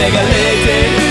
mega lady.